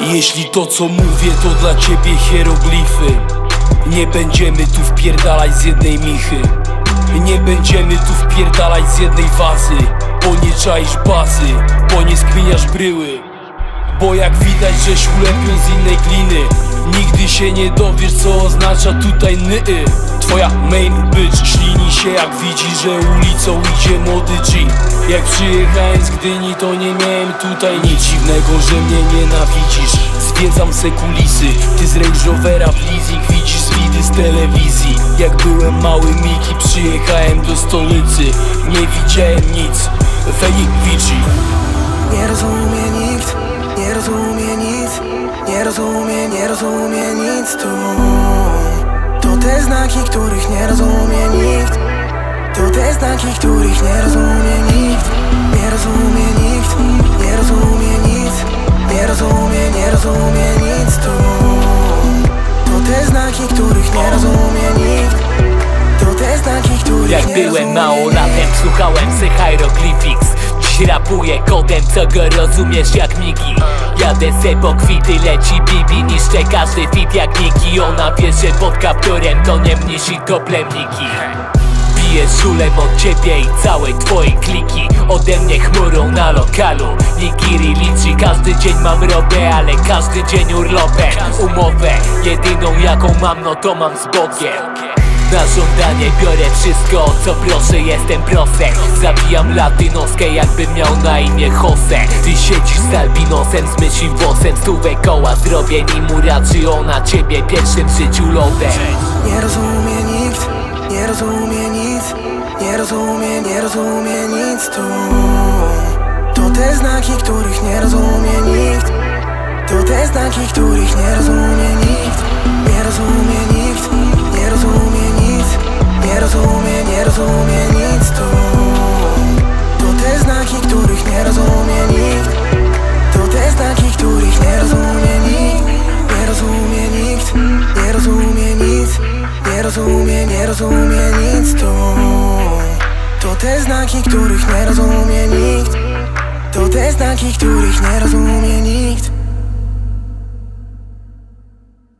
Jeśli to co mówię to dla ciebie hieroglify. Nie będziemy tu wpierdalać z jednej michy. Nie będziemy tu wpierdalać z jednej wazy. Bo nie czaisz bazy, bo nie skminiasz bryły. Bo jak widać, żeś ulepią z innej gliny. Nigdy się nie dowiesz co oznacza tutaj nyi Twoja main bitch ślini się jak widzi, że ulicą idzie młody G Jak przyjechałem z Gdyni to nie miałem tutaj nic dziwnego, że mnie nienawidzisz. Zwiedzam se kulisy, ty z Range Rovera w leasing widzisz widy z telewizji. Jak byłem mały Miki przyjechałem do stolicy Nie widziałem nic, Fenik Vici Nie rozumie nikt, nie rozumie nic Nie rozumie, nie rozumie nic tu te znaki, których nie rozumie nikt. To te znaki, których nie rozumie nikt. Nie rozumie nikt, nie rozumie nic. Nie rozumie, nie rozumie nic tu. To te znaki, których nie rozumie nikt. To te znaki, których Jak nie byłem rozumie małolatem, nikt. słuchałem se hieroglyphics Dziś rapuję kodem, co go rozumiesz jak migi Jadę se po kwity, leci bibi Niszczę każdy fit jak Niki. Ona wie, że pod kapturem to nie mnisi to plemniki. Piję szulem od ciebie i całej twojej kliki. Ode mnie chmurą na lokalu. Nigiri liczy, każdy dzień mam robę Ale każdy dzień urlopem. Umowę, jedyną jaką mam no to mam z Bogiem na żądanie biorę wszystko, o co proszę, jestem prosek Zabijam latynoskę, jakbym miał na imię Jose. Ty siedzisz z albinosem, z myślim włosem Stówę koła zrobię, nim uraczy ona ciebie pierwszym w życiu lodem. Nie rozumie nikt, nie rozumie nic Nie rozumie, nie rozumie nic tu. To te znaki, których nie rozumie nikt. To te znaki, których nie rozumie nie rozumie nic Nie rozumie, nie rozumie nic tu To te znaki, których nie rozumie nikt. To te znaki, których nie rozumie nikt